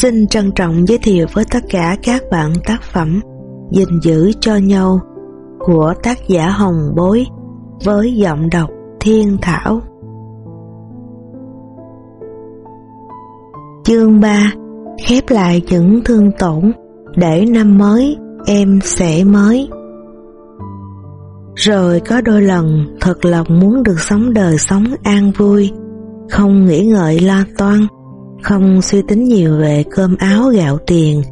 Xin trân trọng giới thiệu với tất cả các bạn tác phẩm gìn giữ cho nhau của tác giả Hồng Bối với giọng đọc Thiên Thảo. Chương 3 Khép lại những thương tổn để năm mới em sẽ mới. Rồi có đôi lần thật lòng muốn được sống đời sống an vui, không nghĩ ngợi lo toan, không suy tính nhiều về cơm áo gạo tiền,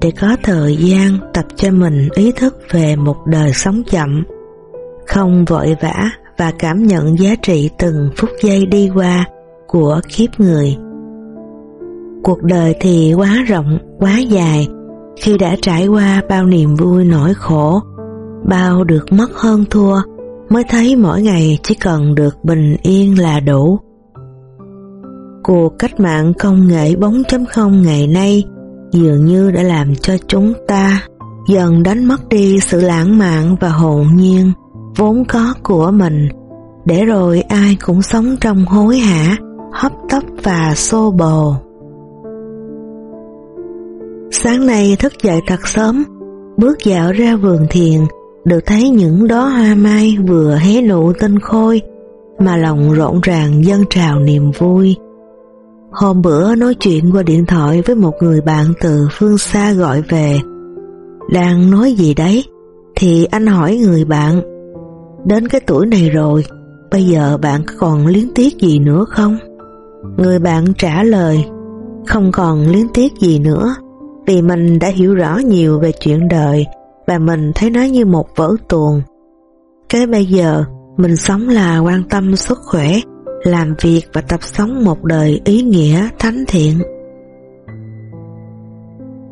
để có thời gian tập cho mình ý thức về một đời sống chậm, không vội vã và cảm nhận giá trị từng phút giây đi qua của kiếp người. Cuộc đời thì quá rộng, quá dài, khi đã trải qua bao niềm vui nỗi khổ, bao được mất hơn thua, mới thấy mỗi ngày chỉ cần được bình yên là đủ. Cuộc cách mạng công nghệ 4.0 ngày nay dường như đã làm cho chúng ta dần đánh mất đi sự lãng mạn và hồn nhiên vốn có của mình, để rồi ai cũng sống trong hối hả, hấp tấp và xô bồ. Sáng nay thức dậy thật sớm, bước dạo ra vườn thiền, được thấy những đóa hoa mai vừa hé nụ tinh khôi, mà lòng rộn ràng dâng trào niềm vui. Hôm bữa nói chuyện qua điện thoại với một người bạn từ phương xa gọi về. Đang nói gì đấy? Thì anh hỏi người bạn, đến cái tuổi này rồi, bây giờ bạn còn liếng tiếc gì nữa không? Người bạn trả lời, không còn liếng tiếc gì nữa, vì mình đã hiểu rõ nhiều về chuyện đời và mình thấy nó như một vở tuồng. Cái bây giờ, mình sống là quan tâm sức khỏe, làm việc và tập sống một đời ý nghĩa thánh thiện.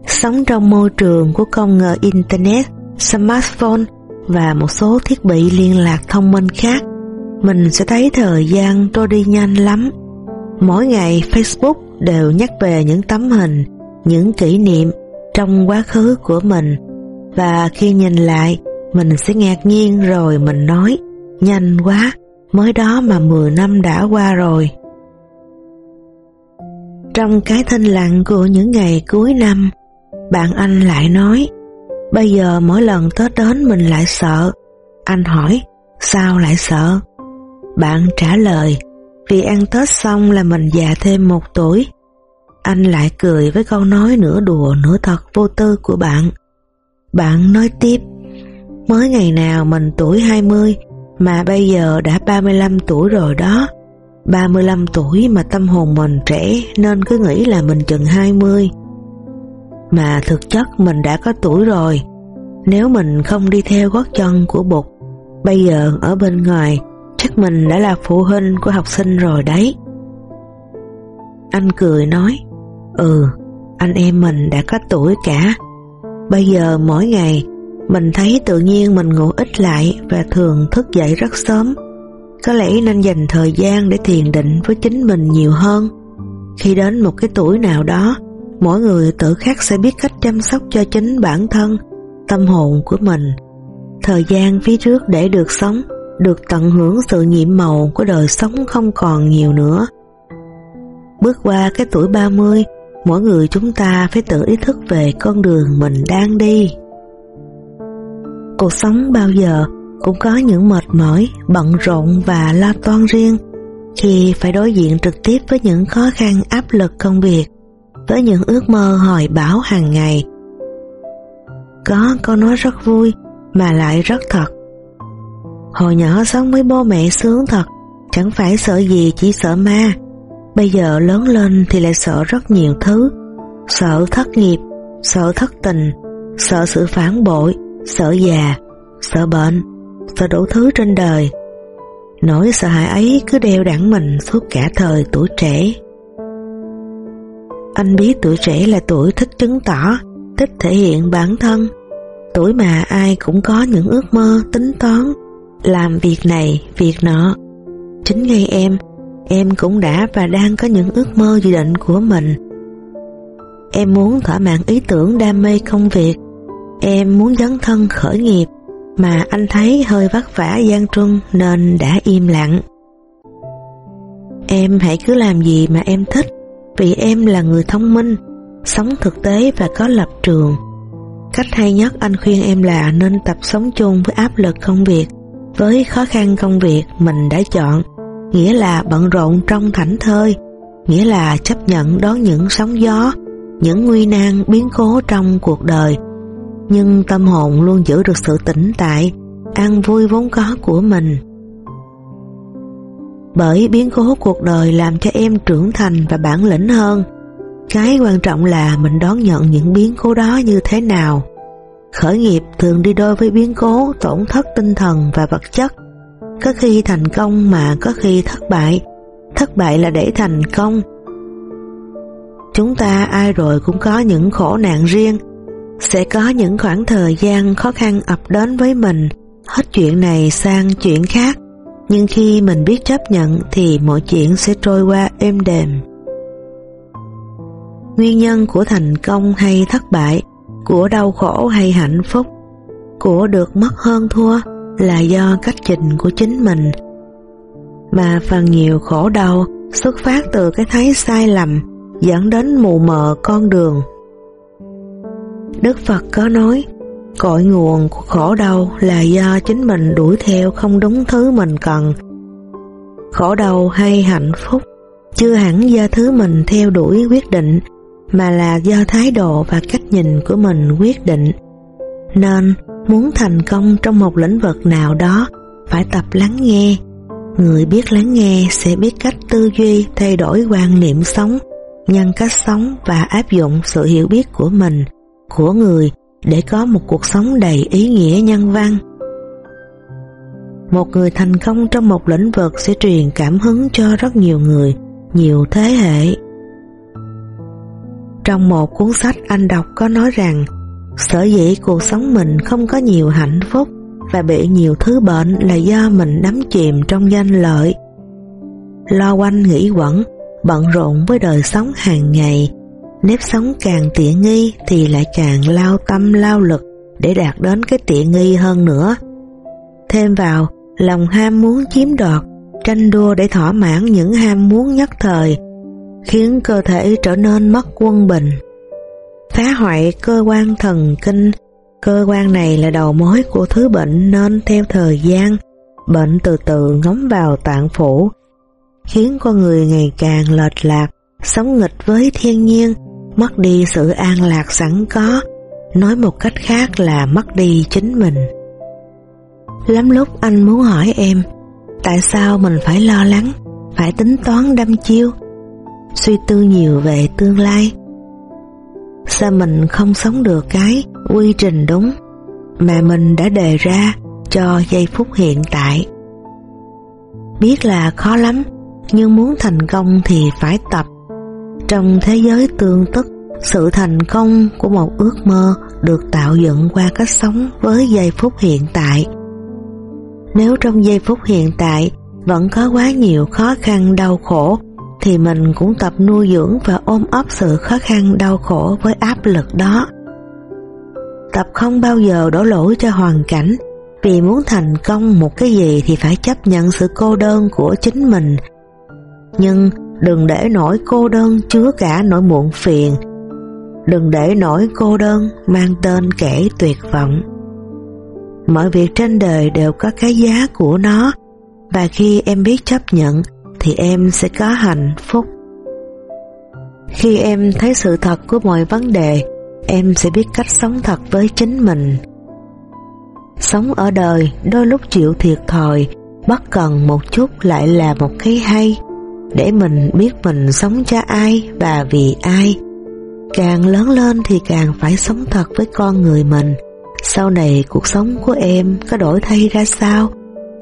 Sống trong môi trường của công nghệ Internet, smartphone và một số thiết bị liên lạc thông minh khác, mình sẽ thấy thời gian trôi đi nhanh lắm. Mỗi ngày Facebook đều nhắc về những tấm hình, những kỷ niệm trong quá khứ của mình và khi nhìn lại mình sẽ ngạc nhiên rồi mình nói nhanh quá mới đó mà 10 năm đã qua rồi. Trong cái thinh lặng của những ngày cuối năm, bạn anh lại nói, bây giờ mỗi lần Tết đến mình lại sợ. Anh hỏi, sao lại sợ? Bạn trả lời, vì ăn Tết xong là mình già thêm một tuổi. Anh lại cười với câu nói nửa đùa nửa thật vô tư của bạn. Bạn nói tiếp, mới ngày nào mình tuổi 20 mà bây giờ đã 35 tuổi rồi đó. 35 tuổi mà tâm hồn mình trẻ nên cứ nghĩ là mình chừng 20. Mà thực chất mình đã có tuổi rồi. Nếu mình không đi theo gót chân của Bụt, bây giờ ở bên ngoài chắc mình đã là phụ huynh của học sinh rồi đấy. Anh cười nói, ừ, anh em mình đã có tuổi cả. Bây giờ mỗi ngày mình thấy tự nhiên mình ngủ ít lại và thường thức dậy rất sớm. Có lẽ nên dành thời gian để thiền định với chính mình nhiều hơn. Khi đến một cái tuổi nào đó, mỗi người tự khắc sẽ biết cách chăm sóc cho chính bản thân, tâm hồn của mình. Thời gian phía trước để được sống, được tận hưởng sự nhiệm màu của đời sống không còn nhiều nữa. Bước qua cái tuổi 30, mỗi người chúng ta phải tự ý thức về con đường mình đang đi. Cuộc sống bao giờ cũng có những mệt mỏi, bận rộn và lo toan riêng khi phải đối diện trực tiếp với những khó khăn áp lực công việc, với những ước mơ hồi bão hàng ngày. Có câu nói rất vui mà lại rất thật. Hồi nhỏ sống với bố mẹ sướng thật, chẳng phải sợ gì chỉ sợ ma. Bây giờ lớn lên thì lại sợ rất nhiều thứ, sợ thất nghiệp, sợ thất tình, sợ sự phản bội, sợ già, sợ bệnh, sợ đủ thứ trên đời. Nỗi sợ hãi ấy cứ đeo đẳng mình suốt cả thời tuổi trẻ. Anh biết tuổi trẻ là tuổi thích chứng tỏ, thích thể hiện bản thân, tuổi mà ai cũng có những ước mơ, tính toán, làm việc này, việc nọ. Chính ngay em, em cũng đã và đang có những ước mơ dự định của mình. Em muốn thỏa mãn ý tưởng đam mê công việc, Em muốn dấn thân khởi nghiệp mà anh thấy hơi vất vả gian truân nên đã im lặng. Em hãy cứ làm gì mà em thích vì em là người thông minh. sống thực tế và có lập trường. Cách hay nhất anh khuyên em là nên tập sống chung với áp lực công việc, với khó khăn công việc mình đã chọn, nghĩa là bận rộn trong thảnh thơi, nghĩa là chấp nhận đón những sóng gió, những nguy nan biến cố trong cuộc đời. Nhưng tâm hồn luôn giữ được sự tĩnh tại, an vui vốn có của mình. Bởi biến cố cuộc đời làm cho em trưởng thành và bản lĩnh hơn. Cái quan trọng là mình đón nhận những biến cố đó như thế nào. Khởi nghiệp thường đi đôi với biến cố tổn thất tinh thần và vật chất. Có khi thành công mà có khi thất bại. Thất bại là để thành công. Chúng ta ai rồi cũng có những khổ nạn riêng. Sẽ có những khoảng thời gian khó khăn ập đến với mình, hết chuyện này sang chuyện khác. Nhưng khi mình biết chấp nhận thì mọi chuyện sẽ trôi qua êm đềm. Nguyên nhân của thành công hay thất bại của đau khổ hay hạnh phúc, của được mất hơn thua là do cách trình của chính mình. Mà phần nhiều khổ đau xuất phát từ cái thấy sai lầm dẫn đến mù mờ con đường. Đức Phật có nói, cội nguồn của khổ đau là do chính mình đuổi theo không đúng thứ mình cần. Khổ đau hay hạnh phúc chưa hẳn do thứ mình theo đuổi quyết định mà là do thái độ và cách nhìn của mình quyết định. Nên, muốn thành công trong một lĩnh vực nào đó, phải tập lắng nghe. Người biết lắng nghe sẽ biết cách tư duy thay đổi quan niệm sống, nhân cách sống và áp dụng sự hiểu biết của mình, của người để có một cuộc sống đầy ý nghĩa nhân văn. Một người thành công trong một lĩnh vực sẽ truyền cảm hứng cho rất nhiều người, nhiều thế hệ. Trong một cuốn sách anh đọc có nói rằng sở dĩ cuộc sống mình không có nhiều hạnh phúc và bị nhiều thứ bệnh là do mình đắm chìm trong danh lợi. Lo quanh nghĩ quẩn, bận rộn với đời sống hàng ngày, nếp sống càng tiện nghi thì lại càng lao tâm lao lực để đạt đến cái tiện nghi hơn nữa. Thêm vào, lòng ham muốn chiếm đoạt, tranh đua để thỏa mãn những ham muốn nhất thời, khiến cơ thể trở nên mất quân bình. Phá hoại cơ quan thần kinh, cơ quan này là đầu mối của thứ bệnh nên theo thời gian, bệnh từ từ ngấm vào tạng phủ, khiến con người ngày càng lệch lạc, sống nghịch với thiên nhiên, mất đi sự an lạc sẵn có, nói một cách khác là mất đi chính mình. Lắm lúc anh muốn hỏi em, tại sao mình phải lo lắng, phải tính toán đâm chiêu, suy tư nhiều về tương lai. Sao mình không sống được cái quy trình đúng mà mình đã đề ra cho giây phút hiện tại? Biết là khó lắm, nhưng muốn thành công thì phải tập. Trong thế giới tương tức, sự thành công của một ước mơ được tạo dựng qua cách sống với giây phút hiện tại. Nếu trong giây phút hiện tại vẫn có quá nhiều khó khăn đau khổ thì mình cũng tập nuôi dưỡng và ôm ấp sự khó khăn đau khổ với áp lực đó. Tập không bao giờ đổ lỗi cho hoàn cảnh, vì muốn thành công một cái gì thì phải chấp nhận sự cô đơn của chính mình. Nhưng đừng để nỗi cô đơn chứa cả nỗi muộn phiền. Đừng để nỗi cô đơn mang tên kẻ tuyệt vọng. Mọi việc trên đời đều có cái giá của nó, và khi em biết chấp nhận thì em sẽ có hạnh phúc. Khi em thấy sự thật của mọi vấn đề, em sẽ biết cách sống thật với chính mình. Sống ở đời đôi lúc chịu thiệt thòi, bất cần một chút lại là một cái hay, để mình biết mình sống cho ai và vì ai. Càng lớn lên thì càng phải sống thật với con người mình. Sau này cuộc sống của em có đổi thay ra sao,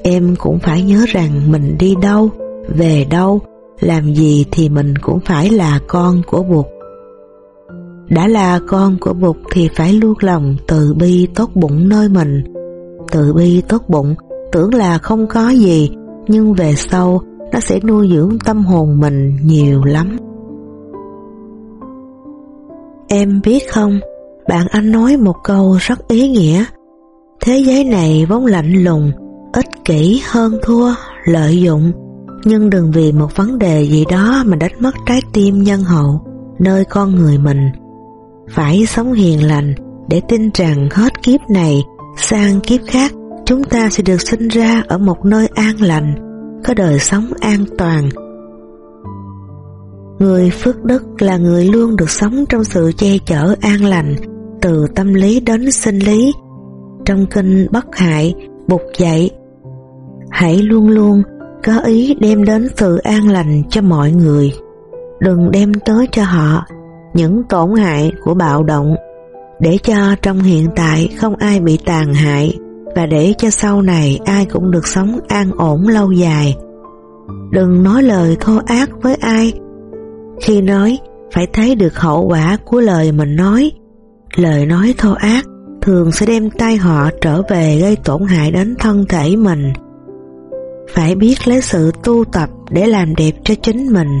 em cũng phải nhớ rằng mình đi đâu, về đâu, làm gì thì mình cũng phải là con của Bụt. Đã là con của Bụt thì phải luôn lòng từ bi tốt bụng nơi mình. Từ bi tốt bụng tưởng là không có gì, nhưng về sau nó sẽ nuôi dưỡng tâm hồn mình nhiều lắm. Em biết không, bạn anh nói một câu rất ý nghĩa. Thế giới này vốn lạnh lùng, ích kỷ hơn thua, lợi dụng, nhưng đừng vì một vấn đề gì đó mà đánh mất trái tim nhân hậu nơi con người mình phải sống hiền lành để tin rằng hết kiếp này sang kiếp khác chúng ta sẽ được sinh ra ở một nơi an lành, có đời sống an toàn. Người phước đức là người luôn được sống trong sự che chở an lành, từ tâm lý đến sinh lý. Trong kinh Bất Hại, Bục dạy, hãy luôn luôn có ý đem đến sự an lành cho mọi người. Đừng đem tới cho họ những tổn hại của bạo động để cho trong hiện tại không ai bị tàn hại và để cho sau này ai cũng được sống an ổn lâu dài. Đừng nói lời thô ác với ai. Khi nói, phải thấy được hậu quả của lời mình nói. Lời nói thô ác thường sẽ đem tai họ trở về gây tổn hại đến thân thể mình. Phải biết lấy sự tu tập để làm đẹp cho chính mình,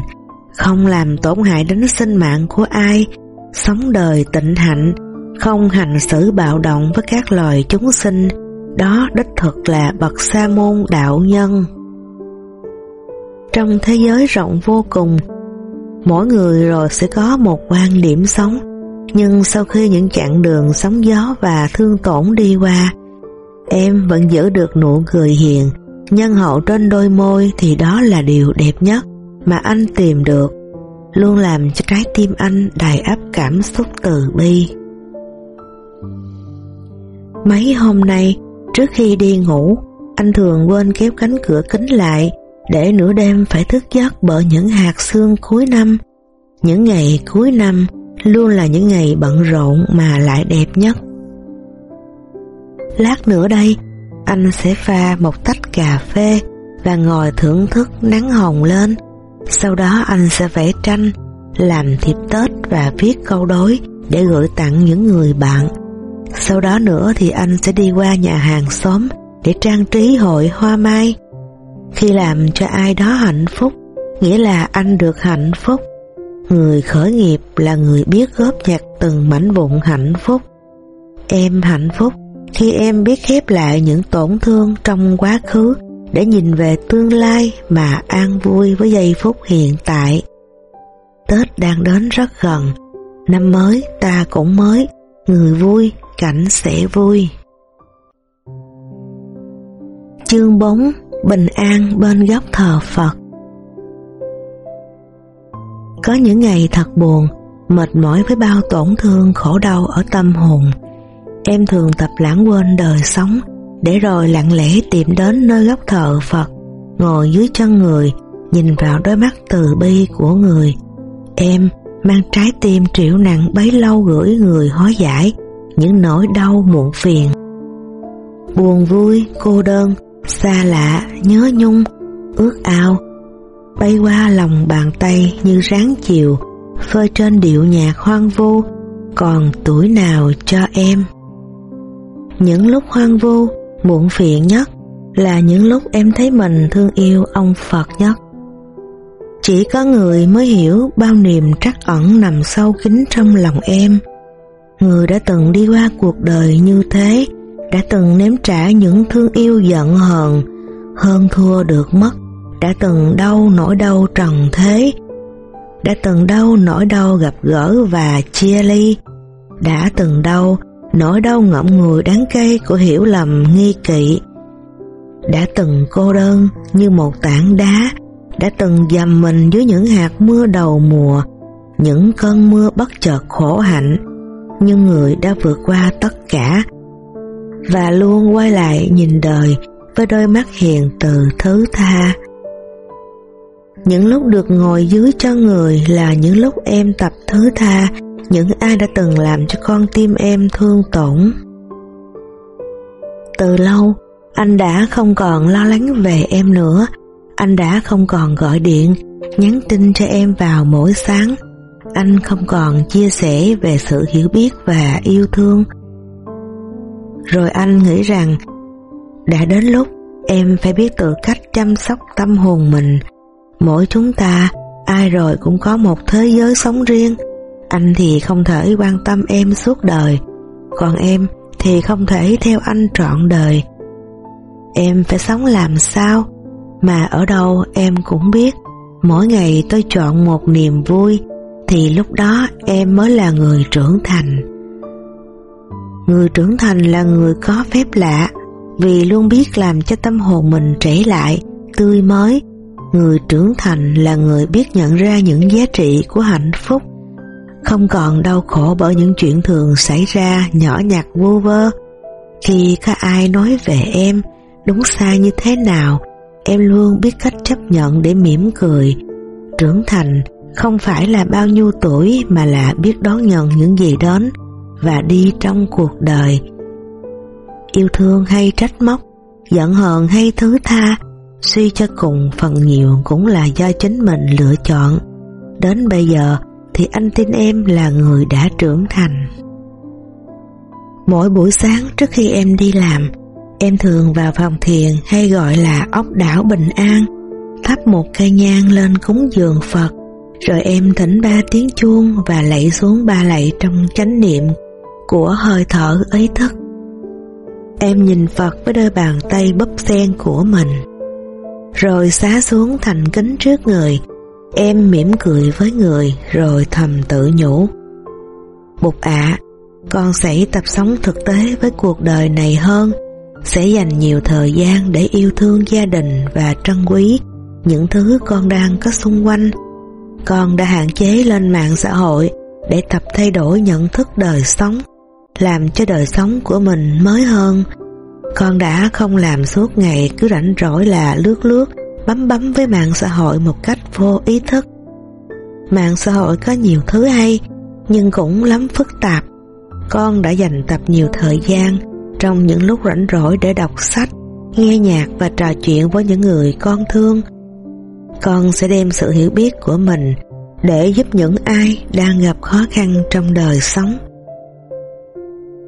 không làm tổn hại đến sinh mạng của ai, sống đời tịnh hạnh, không hành xử bạo động với các loài chúng sinh, đó đích thực là bậc sa môn đạo nhân. Trong thế giới rộng vô cùng, mỗi người rồi sẽ có một quan điểm sống, nhưng sau khi những chặng đường sóng gió và thương tổn đi qua, em vẫn giữ được nụ cười hiền, nhân hậu trên đôi môi thì đó là điều đẹp nhất mà anh tìm được, luôn làm cho trái tim anh đầy áp cảm xúc từ bi. Mấy hôm nay, trước khi đi ngủ, anh thường quên kéo cánh cửa kính lại để nửa đêm phải thức giấc bởi những hạt sương cuối năm. Những ngày cuối năm luôn là những ngày bận rộn mà lại đẹp nhất. Lát nữa đây, anh sẽ pha một tách cà phê và ngồi thưởng thức nắng hồng lên. Sau đó anh sẽ vẽ tranh, làm thiệp Tết và viết câu đối để gửi tặng những người bạn sau đó nữa thì anh sẽ đi qua nhà hàng xóm để trang trí hội hoa mai. Khi làm cho ai đó hạnh phúc, nghĩa là anh được hạnh phúc. Người khởi nghiệp là người biết góp nhặt từng mảnh vụn hạnh phúc. Em hạnh phúc khi em biết khép lại những tổn thương trong quá khứ để nhìn về tương lai mà an vui với giây phút hiện tại. Tết đang đến rất gần, năm mới ta cũng mới, người vui cảnh sẽ vui. Chương 4 Bình an bên góc thờ Phật Có những ngày thật buồn, mệt mỏi với bao tổn thương khổ đau ở tâm hồn. Em thường tập lãng quên đời sống, để rồi lặng lẽ tìm đến nơi góc thờ Phật, ngồi dưới chân người, nhìn vào đôi mắt từ bi của người. Em mang trái tim triệu nặng bấy lâu gửi người hóa giải, những nỗi đau muộn phiền. Buồn vui, cô đơn, xa lạ, nhớ nhung, ước ao, bay qua lòng bàn tay như ráng chiều, phơi trên điệu nhạc hoang vu, còn tuổi nào cho em. Những lúc hoang vu, muộn phiền nhất là những lúc em thấy mình thương yêu ông Phật nhất. Chỉ có người mới hiểu bao niềm trắc ẩn nằm sâu kín trong lòng em, Người đã từng đi qua cuộc đời như thế, đã từng nếm trả những thương yêu giận hờn, hơn thua được mất, đã từng đau nỗi đau trần thế, đã từng đau nỗi đau gặp gỡ và chia ly, đã từng đau nỗi đau ngậm ngùi đáng cay của hiểu lầm nghi kỵ, đã từng cô đơn như một tảng đá, đã từng dầm mình dưới những hạt mưa đầu mùa, những cơn mưa bất chợt khổ hạnh, nhưng người đã vượt qua tất cả và luôn quay lại nhìn đời với đôi mắt hiền từ thứ tha. Những lúc được ngồi dưới chân người là những lúc em tập thứ tha những ai đã từng làm cho con tim em thương tổn. Từ lâu, anh đã không còn lo lắng về em nữa, anh đã không còn gọi điện, nhắn tin cho em vào mỗi sáng, anh không còn chia sẻ về sự hiểu biết và yêu thương. Rồi anh nghĩ rằng đã đến lúc em phải biết tự cách chăm sóc tâm hồn mình. Mỗi chúng ta, ai rồi cũng có một thế giới sống riêng. Anh thì không thể quan tâm em suốt đời, còn em thì không thể theo anh trọn đời. Em phải sống làm sao, mà ở đâu em cũng biết, mỗi ngày tôi chọn một niềm vui, thì lúc đó em mới là người trưởng thành. Người trưởng thành là người có phép lạ vì luôn biết làm cho tâm hồn mình trẻ lại, tươi mới. Người trưởng thành là người biết nhận ra những giá trị của hạnh phúc, không còn đau khổ bởi những chuyện thường xảy ra nhỏ nhặt vô vơ. Khi có ai nói về em, đúng sai như thế nào, em luôn biết cách chấp nhận để mỉm cười. Trưởng thành không phải là bao nhiêu tuổi mà là biết đón nhận những gì đến và đi trong cuộc đời. Yêu thương hay trách móc, giận hờn hay thứ tha, suy cho cùng phần nhiều cũng là do chính mình lựa chọn. Đến bây giờ thì anh tin em là người đã trưởng thành. Mỗi buổi sáng trước khi em đi làm, em thường vào phòng thiền hay gọi là ốc đảo bình an, thắp một cây nhang lên cúng dường Phật, rồi em thỉnh ba tiếng chuông và lạy xuống ba lạy trong chánh niệm của hơi thở ý thức. Em nhìn Phật với đôi bàn tay bấp sen của mình, rồi xá xuống thành kính trước người, em mỉm cười với người rồi thầm tự nhủ. Bụt ạ, con sẽ tập sống thực tế với cuộc đời này hơn, sẽ dành nhiều thời gian để yêu thương gia đình và trân quý những thứ con đang có xung quanh. Con đã hạn chế lên mạng xã hội để tập thay đổi nhận thức đời sống làm cho đời sống của mình mới hơn. Con đã không làm suốt ngày cứ rảnh rỗi là lướt lướt, bấm bấm với mạng xã hội một cách vô ý thức. Mạng xã hội có nhiều thứ hay, nhưng cũng lắm phức tạp. Con đã dành tập nhiều thời gian trong những lúc rảnh rỗi để đọc sách, nghe nhạc và trò chuyện với những người con thương. Con sẽ đem sự hiểu biết của mình để giúp những ai đang gặp khó khăn trong đời sống.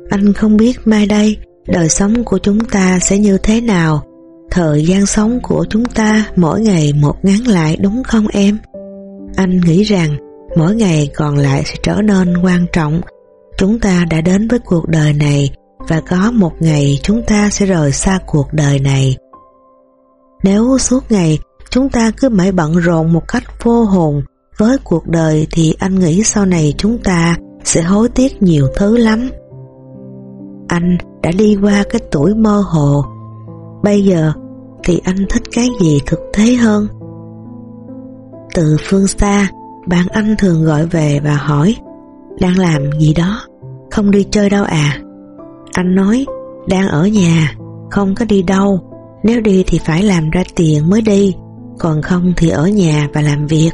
Anh không biết mai đây đời sống của chúng ta sẽ như thế nào, thời gian sống của chúng ta mỗi ngày một ngắn lại đúng không em? Anh nghĩ rằng mỗi ngày còn lại sẽ trở nên quan trọng. Chúng ta đã đến với cuộc đời này và có một ngày chúng ta sẽ rời xa cuộc đời này. Nếu suốt ngày chúng ta cứ mãi bận rộn một cách vô hồn với cuộc đời thì anh nghĩ sau này chúng ta sẽ hối tiếc nhiều thứ lắm anh đã đi qua cái tuổi mơ hồ. Bây giờ thì anh thích cái gì thực tế hơn? Từ phương xa, bạn anh thường gọi về và hỏi đang làm gì đó, không đi chơi đâu à? Anh nói đang ở nhà, không có đi đâu, nếu đi thì phải làm ra tiền mới đi, còn không thì ở nhà và làm việc.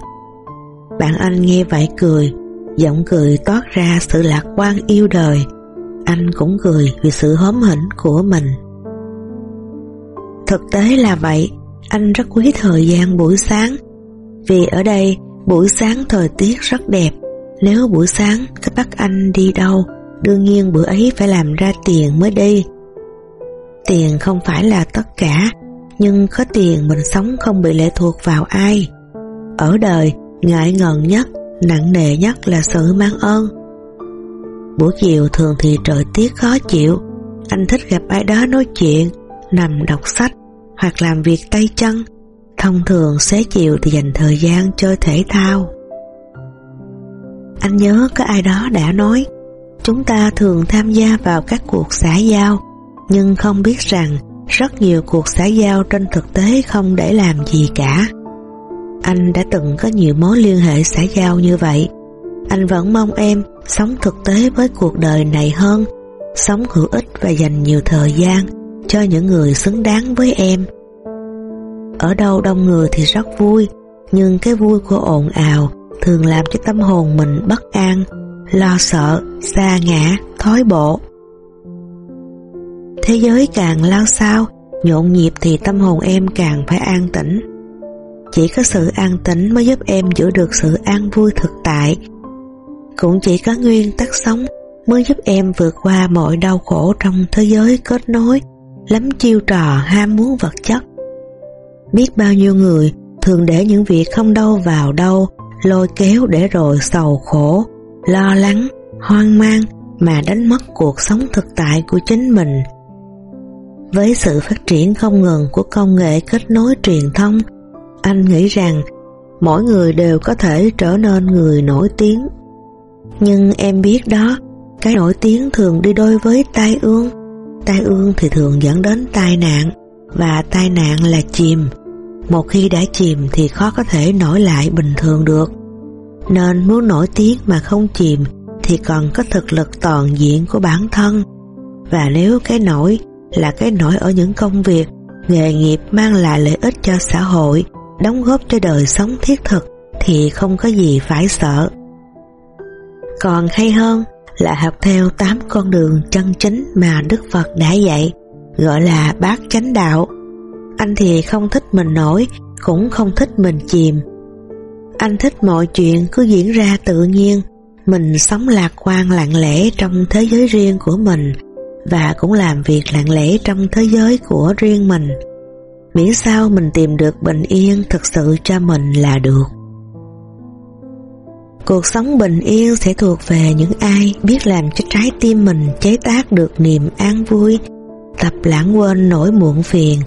Bạn anh nghe vậy cười, giọng cười toát ra sự lạc quan yêu đời anh cũng cười vì sự hóm hỉnh của mình. Thực tế là vậy, anh rất quý thời gian buổi sáng, vì ở đây buổi sáng thời tiết rất đẹp. Nếu buổi sáng các bác anh đi đâu, đương nhiên bữa ấy phải làm ra tiền mới đi. Tiền không phải là tất cả, nhưng có tiền mình sống không bị lệ thuộc vào ai. Ở đời, ngại ngần nhất, nặng nề nhất là sự mang ơn. Buổi chiều thường thì trời tiết khó chịu, anh thích gặp ai đó nói chuyện, nằm đọc sách hoặc làm việc tay chân. Thông thường xế chiều thì dành thời gian chơi thể thao. Anh nhớ có ai đó đã nói, chúng ta thường tham gia vào các cuộc xã giao, nhưng không biết rằng rất nhiều cuộc xã giao trên thực tế không để làm gì cả. Anh đã từng có nhiều mối liên hệ xã giao như vậy, anh vẫn mong em sống thực tế với cuộc đời này hơn, sống hữu ích và dành nhiều thời gian cho những người xứng đáng với em. Ở đâu đông người thì rất vui, nhưng cái vui của ồn ào thường làm cho tâm hồn mình bất an, lo sợ, xa ngã, thói bộ. Thế giới càng lao sao, nhộn nhịp thì tâm hồn em càng phải an tĩnh. Chỉ có sự an tĩnh mới giúp em giữ được sự an vui thực tại cũng chỉ có nguyên tắc sống mới giúp em vượt qua mọi đau khổ trong thế giới kết nối, lắm chiêu trò ham muốn vật chất. Biết bao nhiêu người thường để những việc không đâu vào đâu, lôi kéo để rồi sầu khổ, lo lắng, hoang mang mà đánh mất cuộc sống thực tại của chính mình. Với sự phát triển không ngừng của công nghệ kết nối truyền thông, anh nghĩ rằng mỗi người đều có thể trở nên người nổi tiếng. Nhưng em biết đó, cái nổi tiếng thường đi đôi với tai ương. Tai ương thì thường dẫn đến tai nạn, và tai nạn là chìm. Một khi đã chìm thì khó có thể nổi lại bình thường được. Nên muốn nổi tiếng mà không chìm thì còn có thực lực toàn diện của bản thân. Và nếu cái nổi là cái nổi ở những công việc, nghề nghiệp mang lại lợi ích cho xã hội, đóng góp cho đời sống thiết thực thì không có gì phải sợ. Còn hay hơn là học theo tám con đường chân chính mà Đức Phật đã dạy, gọi là bát chánh đạo. Anh thì không thích mình nổi, cũng không thích mình chìm. Anh thích mọi chuyện cứ diễn ra tự nhiên, mình sống lạc quan lặng lẽ trong thế giới riêng của mình và cũng làm việc lặng lẽ trong thế giới của riêng mình. Miễn sao mình tìm được bình yên thực sự cho mình là được. Cuộc sống bình yên sẽ thuộc về những ai biết làm cho trái tim mình chế tác được niềm an vui, tập lãng quên nỗi muộn phiền.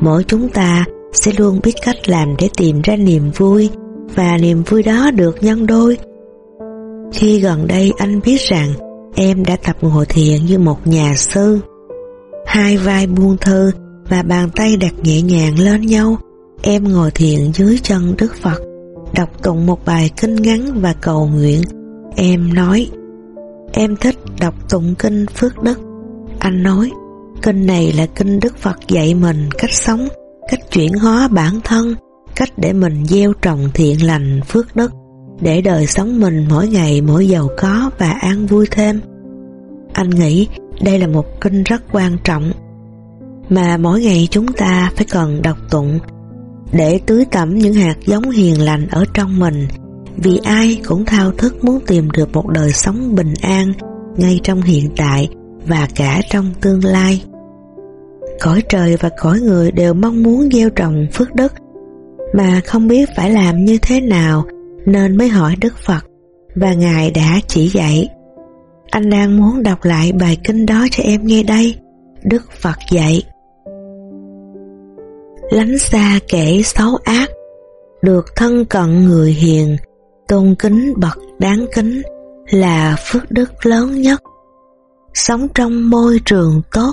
Mỗi chúng ta sẽ luôn biết cách làm để tìm ra niềm vui và niềm vui đó được nhân đôi. Khi gần đây anh biết rằng em đã tập ngồi thiền như một nhà sư. Hai vai buông thư và bàn tay đặt nhẹ nhàng lên nhau, em ngồi thiền dưới chân Đức Phật đọc tụng một bài kinh ngắn và cầu nguyện. Em nói, em thích đọc tụng kinh Phước Đức. Anh nói, kinh này là kinh Đức Phật dạy mình cách sống, cách chuyển hóa bản thân, cách để mình gieo trồng thiện lành phước đức, để đời sống mình mỗi ngày mỗi giàu có và an vui thêm. Anh nghĩ đây là một kinh rất quan trọng, mà mỗi ngày chúng ta phải cần đọc tụng để tưới tẩm những hạt giống hiền lành ở trong mình vì ai cũng thao thức muốn tìm được một đời sống bình an ngay trong hiện tại và cả trong tương lai. Cõi trời và cõi người đều mong muốn gieo trồng phước đức mà không biết phải làm như thế nào nên mới hỏi Đức Phật và Ngài đã chỉ dạy. Anh đang muốn đọc lại bài kinh đó cho em nghe đây. Đức Phật dạy lánh xa kẻ xấu ác, được thân cận người hiền, tôn kính bậc đáng kính là phước đức lớn nhất. Sống trong môi trường tốt,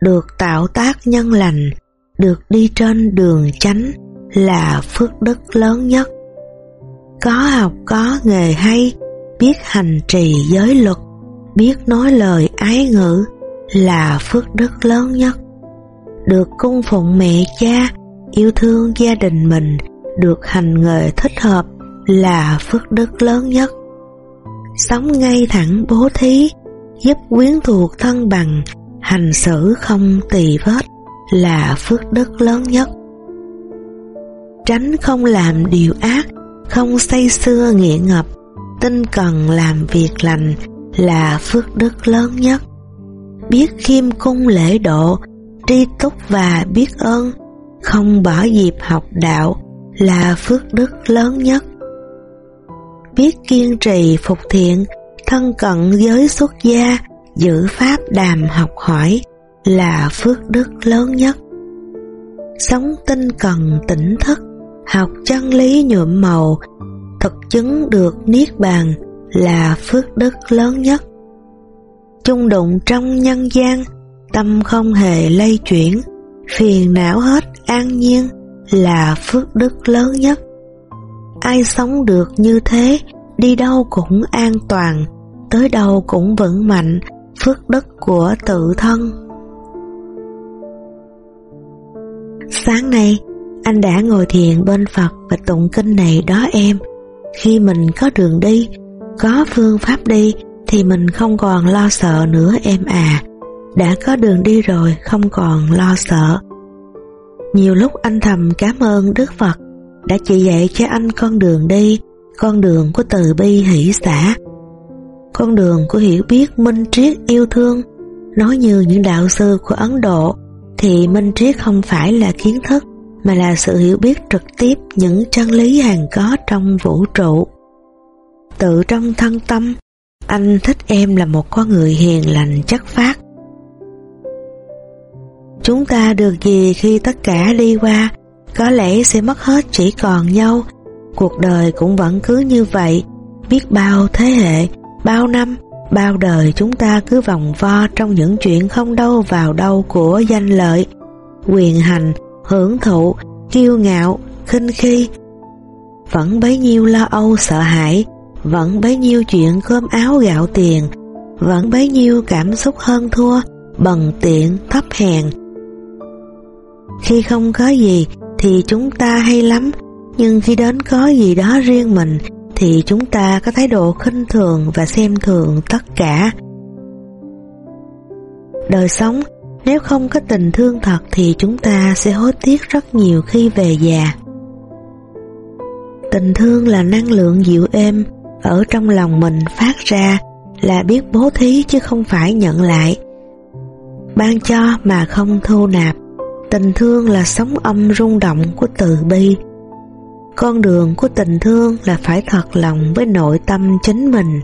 được tạo tác nhân lành, được đi trên đường chánh là phước đức lớn nhất. Có học có nghề hay, biết hành trì giới luật, biết nói lời ái ngữ là phước đức lớn nhất được cung phụng mẹ cha, yêu thương gia đình mình, được hành nghề thích hợp là phước đức lớn nhất. Sống ngay thẳng bố thí, giúp quyến thuộc thân bằng, hành xử không tỳ vết là phước đức lớn nhất. Tránh không làm điều ác, không say xưa nghĩa ngập, tinh cần làm việc lành là phước đức lớn nhất. Biết khiêm cung lễ độ, tri túc và biết ơn, không bỏ dịp học đạo là phước đức lớn nhất. Biết kiên trì phục thiện, thân cận giới xuất gia, giữ pháp đàm học hỏi là phước đức lớn nhất. Sống tinh cần tỉnh thức, học chân lý nhuộm màu, thực chứng được niết bàn là phước đức lớn nhất. Chung đụng trong nhân gian, tâm không hề lay chuyển, phiền não hết an nhiên là phước đức lớn nhất. Ai sống được như thế, đi đâu cũng an toàn, tới đâu cũng vững mạnh, phước đức của tự thân. Sáng nay, anh đã ngồi thiền bên Phật và tụng kinh này đó em. Khi mình có đường đi, có phương pháp đi, thì mình không còn lo sợ nữa em à đã có đường đi rồi không còn lo sợ. Nhiều lúc anh thầm cảm ơn Đức Phật đã chỉ dạy cho anh con đường đi, con đường của từ bi hỷ xã, con đường của hiểu biết minh triết yêu thương. Nói như những đạo sư của Ấn Độ thì minh triết không phải là kiến thức mà là sự hiểu biết trực tiếp những chân lý hàng có trong vũ trụ. Tự trong thân tâm, anh thích em là một con người hiền lành chất phát, Chúng ta được gì khi tất cả đi qua, có lẽ sẽ mất hết chỉ còn nhau, cuộc đời cũng vẫn cứ như vậy, biết bao thế hệ, bao năm, bao đời chúng ta cứ vòng vo trong những chuyện không đâu vào đâu của danh lợi, quyền hành, hưởng thụ, kiêu ngạo, khinh khi. Vẫn bấy nhiêu lo âu sợ hãi, vẫn bấy nhiêu chuyện cơm áo gạo tiền, vẫn bấy nhiêu cảm xúc hơn thua, bần tiện, thấp hèn. Khi không có gì thì chúng ta hay lắm, nhưng khi đến có gì đó riêng mình thì chúng ta có thái độ khinh thường và xem thường tất cả. Đời sống, nếu không có tình thương thật thì chúng ta sẽ hối tiếc rất nhiều khi về già. Tình thương là năng lượng dịu êm ở trong lòng mình phát ra là biết bố thí chứ không phải nhận lại. Ban cho mà không thu nạp, tình thương là sóng âm rung động của từ bi. Con đường của tình thương là phải thật lòng với nội tâm chính mình.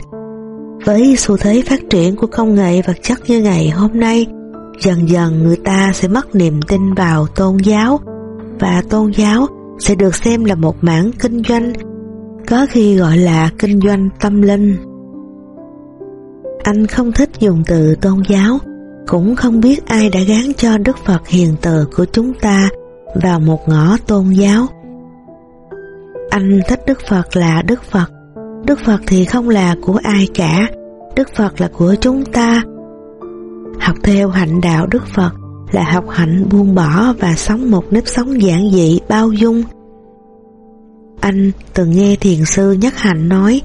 Với xu thế phát triển của công nghệ vật chất như ngày hôm nay, dần dần người ta sẽ mất niềm tin vào tôn giáo và tôn giáo sẽ được xem là một mảng kinh doanh có khi gọi là kinh doanh tâm linh. Anh không thích dùng từ tôn giáo, cũng không biết ai đã gán cho Đức Phật hiền từ của chúng ta vào một ngõ tôn giáo. Anh thích Đức Phật là Đức Phật, Đức Phật thì không là của ai cả, Đức Phật là của chúng ta. Học theo hạnh đạo Đức Phật là học hạnh buông bỏ và sống một nếp sống giản dị bao dung. Anh từng nghe thiền sư Nhất Hạnh nói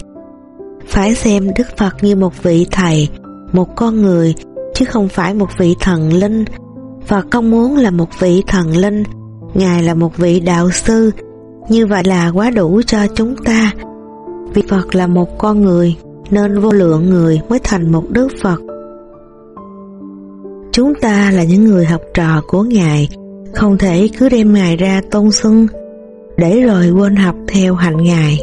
phải xem Đức Phật như một vị thầy, một con người, chứ không phải một vị thần linh. Phật không muốn là một vị thần linh, Ngài là một vị đạo sư, như vậy là quá đủ cho chúng ta. Vì Phật là một con người, nên vô lượng người mới thành một Đức Phật. Chúng ta là những người học trò của Ngài, không thể cứ đem Ngài ra tôn xưng, để rồi quên học theo hành Ngài.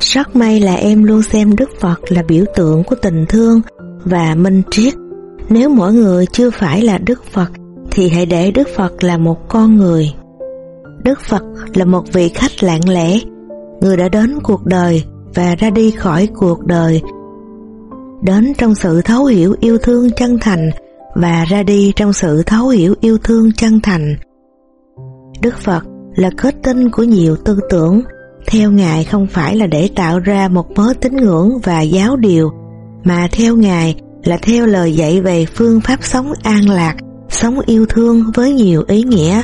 Rất may là em luôn xem Đức Phật là biểu tượng của tình thương và minh triết. Nếu mỗi người chưa phải là Đức Phật, thì hãy để Đức Phật là một con người. Đức Phật là một vị khách lặng lẽ, người đã đến cuộc đời và ra đi khỏi cuộc đời. Đến trong sự thấu hiểu yêu thương chân thành và ra đi trong sự thấu hiểu yêu thương chân thành. Đức Phật là kết tinh của nhiều tư tưởng, theo Ngài không phải là để tạo ra một mớ tín ngưỡng và giáo điều, mà theo Ngài là theo lời dạy về phương pháp sống an lạc, sống yêu thương với nhiều ý nghĩa.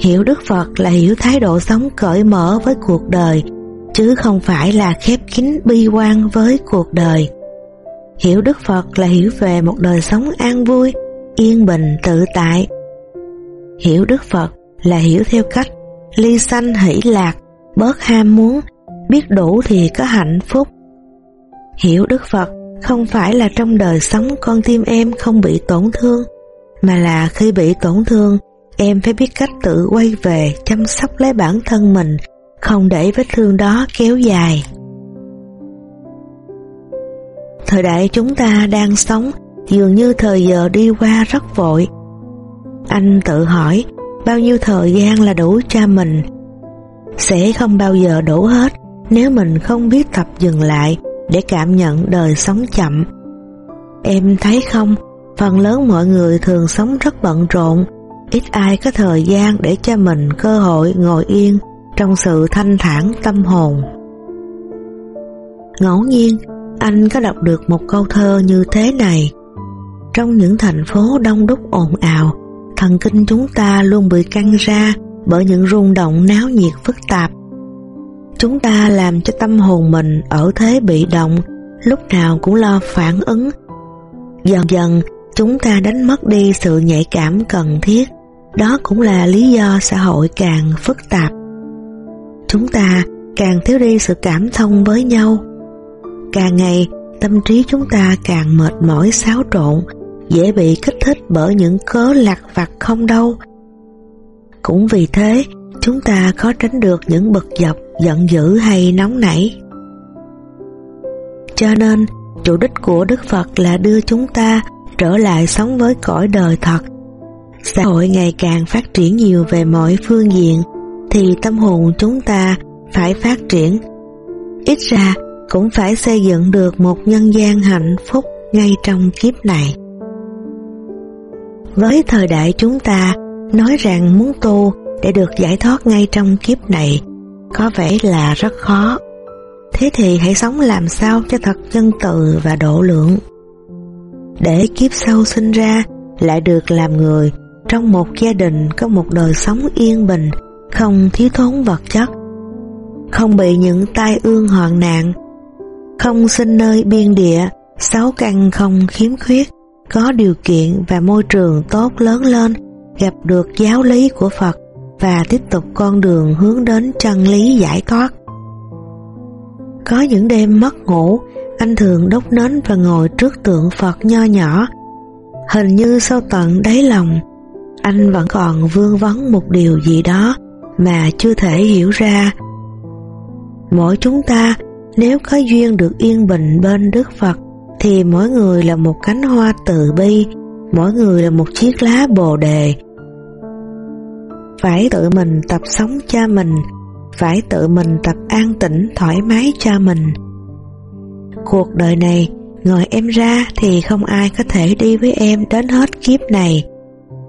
Hiểu Đức Phật là hiểu thái độ sống cởi mở với cuộc đời, chứ không phải là khép kín bi quan với cuộc đời. Hiểu Đức Phật là hiểu về một đời sống an vui, yên bình tự tại. Hiểu Đức Phật là hiểu theo cách ly sanh hỷ lạc, bớt ham muốn, biết đủ thì có hạnh phúc. Hiểu Đức Phật không phải là trong đời sống con tim em không bị tổn thương, mà là khi bị tổn thương, em phải biết cách tự quay về chăm sóc lấy bản thân mình, không để vết thương đó kéo dài. Thời đại chúng ta đang sống dường như thời giờ đi qua rất vội. Anh tự hỏi bao nhiêu thời gian là đủ cho mình. Sẽ không bao giờ đủ hết nếu mình không biết tập dừng lại để cảm nhận đời sống chậm. Em thấy không, phần lớn mọi người thường sống rất bận rộn, ít ai có thời gian để cho mình cơ hội ngồi yên trong sự thanh thản tâm hồn. Ngẫu nhiên, anh có đọc được một câu thơ như thế này. Trong những thành phố đông đúc ồn ào, thần kinh chúng ta luôn bị căng ra bởi những rung động náo nhiệt phức tạp. Chúng ta làm cho tâm hồn mình ở thế bị động, lúc nào cũng lo phản ứng. Dần dần, chúng ta đánh mất đi sự nhạy cảm cần thiết. Đó cũng là lý do xã hội càng phức tạp. Chúng ta càng thiếu đi sự cảm thông với nhau. Càng ngày, tâm trí chúng ta càng mệt mỏi xáo trộn, dễ bị kích thích bởi những cớ lạc vặt không đâu. Cũng vì thế, chúng ta khó tránh được những bực dọc, giận dữ hay nóng nảy. Cho nên, chủ đích của Đức Phật là đưa chúng ta trở lại sống với cõi đời thật. Xã hội ngày càng phát triển nhiều về mọi phương diện, thì tâm hồn chúng ta phải phát triển. Ít ra cũng phải xây dựng được một nhân gian hạnh phúc ngay trong kiếp này. Với thời đại chúng ta, nói rằng muốn tu để được giải thoát ngay trong kiếp này có vẻ là rất khó. Thế thì hãy sống làm sao cho thật chân từ và độ lượng. Để kiếp sau sinh ra lại được làm người trong một gia đình có một đời sống yên bình, không thiếu thốn vật chất, không bị những tai ương hoạn nạn, không sinh nơi biên địa, sáu căn không khiếm khuyết, có điều kiện và môi trường tốt lớn lên, gặp được giáo lý của Phật và tiếp tục con đường hướng đến chân lý giải thoát. Có những đêm mất ngủ, anh thường đốt nến và ngồi trước tượng Phật nho nhỏ. Hình như sâu tận đáy lòng, anh vẫn còn vương vấn một điều gì đó mà chưa thể hiểu ra. Mỗi chúng ta nếu có duyên được yên bình bên Đức Phật thì mỗi người là một cánh hoa từ bi, mỗi người là một chiếc lá bồ đề. Phải tự mình tập sống cho mình, phải tự mình tập an tĩnh thoải mái cho mình. Cuộc đời này, ngồi em ra thì không ai có thể đi với em đến hết kiếp này.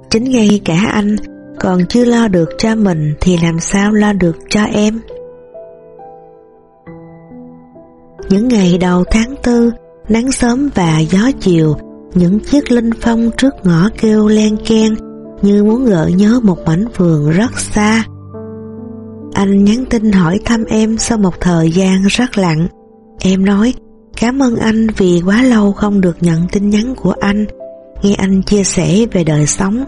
Chính ngay cả anh còn chưa lo được cho mình thì làm sao lo được cho em. Những ngày đầu tháng tư, nắng sớm và gió chiều, những chiếc linh phong trước ngõ kêu len ken như muốn gợi nhớ một mảnh vườn rất xa. Anh nhắn tin hỏi thăm em sau một thời gian rất lặng. Em nói, cảm ơn anh vì quá lâu không được nhận tin nhắn của anh. Nghe anh chia sẻ về đời sống.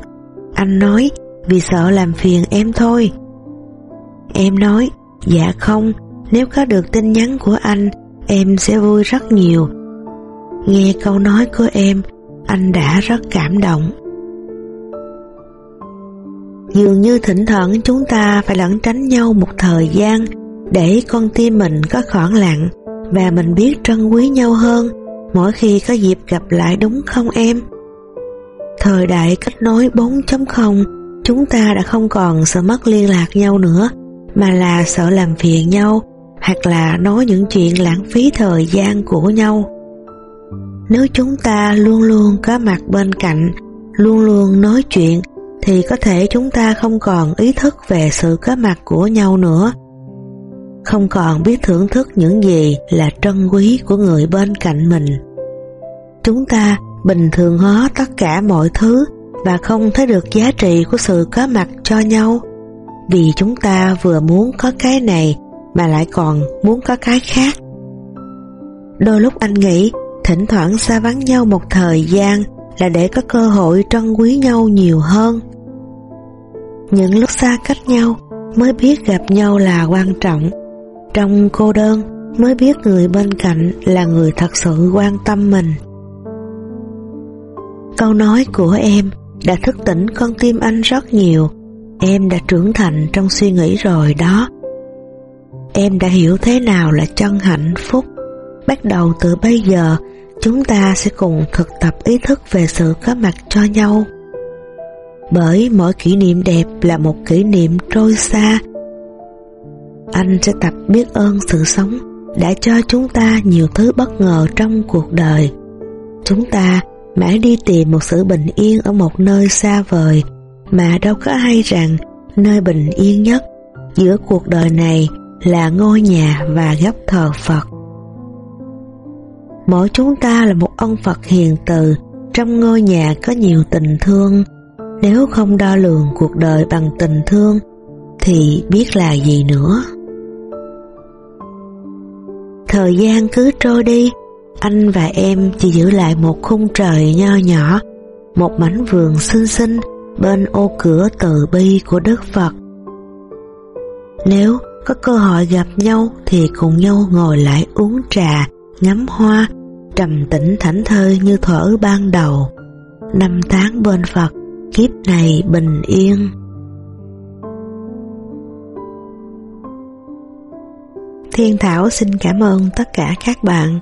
Anh nói, vì sợ làm phiền em thôi. Em nói, dạ không, nếu có được tin nhắn của anh, em sẽ vui rất nhiều. Nghe câu nói của em, anh đã rất cảm động. Dường như thỉnh thoảng chúng ta phải lẩn tránh nhau một thời gian để con tim mình có khoảng lặng và mình biết trân quý nhau hơn mỗi khi có dịp gặp lại đúng không em? Thời đại kết nối 4.0 chúng ta đã không còn sợ mất liên lạc nhau nữa mà là sợ làm phiền nhau hoặc là nói những chuyện lãng phí thời gian của nhau. Nếu chúng ta luôn luôn có mặt bên cạnh, luôn luôn nói chuyện thì có thể chúng ta không còn ý thức về sự có mặt của nhau nữa. Không còn biết thưởng thức những gì là trân quý của người bên cạnh mình. Chúng ta bình thường hóa tất cả mọi thứ và không thấy được giá trị của sự có mặt cho nhau vì chúng ta vừa muốn có cái này mà lại còn muốn có cái khác. Đôi lúc anh nghĩ, thỉnh thoảng xa vắng nhau một thời gian là để có cơ hội trân quý nhau nhiều hơn. Những lúc xa cách nhau, mới biết gặp nhau là quan trọng. Trong cô đơn, mới biết người bên cạnh là người thật sự quan tâm mình. Câu nói của em đã thức tỉnh con tim anh rất nhiều. Em đã trưởng thành trong suy nghĩ rồi đó. Em đã hiểu thế nào là chân hạnh phúc. Bắt đầu từ bây giờ, chúng ta sẽ cùng thực tập ý thức về sự có mặt cho nhau. Bởi mỗi kỷ niệm đẹp là một kỷ niệm trôi xa. Anh sẽ tập biết ơn sự sống đã cho chúng ta nhiều thứ bất ngờ trong cuộc đời. Chúng ta mãi đi tìm một sự bình yên ở một nơi xa vời mà đâu có hay rằng nơi bình yên nhất giữa cuộc đời này là ngôi nhà và góc thờ Phật. Mỗi chúng ta là một ông Phật hiền từ, trong ngôi nhà có nhiều tình thương. Nếu không đo lường cuộc đời bằng tình thương, thì biết là gì nữa. Thời gian cứ trôi đi, anh và em chỉ giữ lại một khung trời nho nhỏ, một mảnh vườn xinh xinh bên ô cửa từ bi của Đức Phật. Nếu có cơ hội gặp nhau thì cùng nhau ngồi lại uống trà, ngắm hoa, trầm tĩnh thảnh thơi như thở ban đầu. Năm tháng bên Phật, kiếp này bình yên. Thiên Thảo xin cảm ơn tất cả các bạn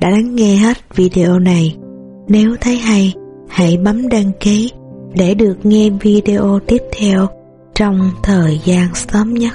đã lắng nghe hết video này. Nếu thấy hay, hãy bấm đăng ký để được nghe video tiếp theo trong thời gian sớm nhất.